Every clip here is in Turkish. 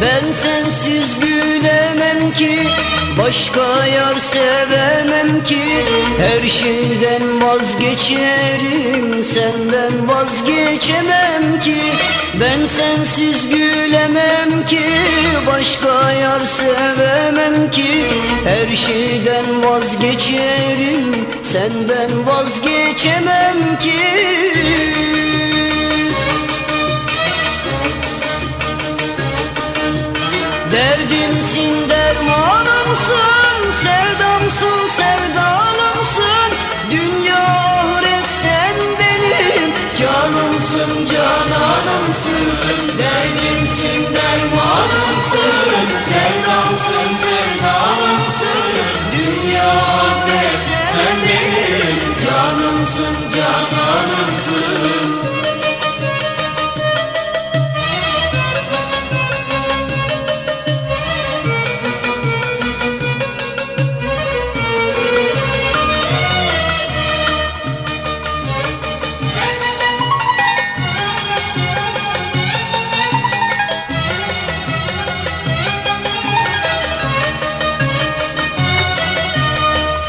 Ben sensiz gülemem ki Başka yar sevemem ki. Her şeyden vazgeçerim Senden vazgeçemem ki. Ben sensiz gülemem ki Başka yar sevemem ki. Her şeyden vazgeçerim Senden vazgeçemem ki Derdimsin dermanımsın Sevdamsın sevdalımsın Dünya ahiret sen benim Canımsın cananımsın. Derdimsin dermanımsın Sevdamsın sevdalımsın Dünya ahiret sen benim Canımsın cananımsın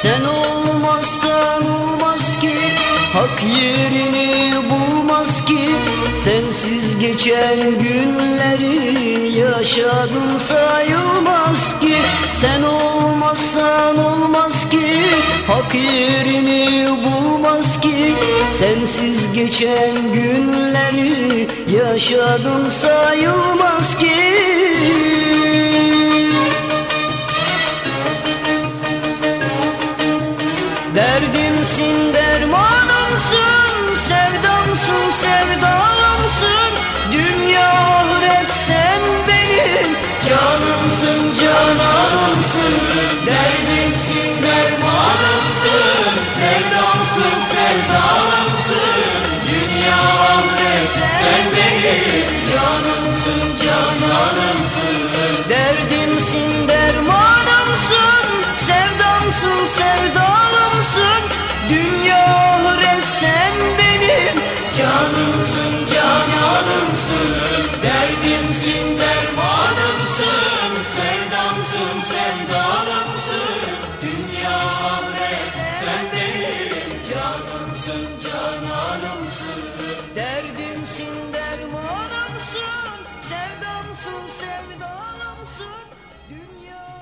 Sen olmazsan olmaz ki Hak yerini bulmaz ki. Sensiz geçen günleri Yaşadın sayılmaz ki. Sen olmazsan olmaz ki Hak yerini bulmaz ki. Sensiz geçen günleri Yaşadım sayılmaz ki Derdimsin dermanımsın Sevdamsın sevdalımsın Canımsın cananımsın Derdimsin dermanımsın Sevdamsın sevdalımsın. Dünya benim Canımsın cananımsın. Derdimsin dermanımsın Sevdamsın sevdalımsın. Dünya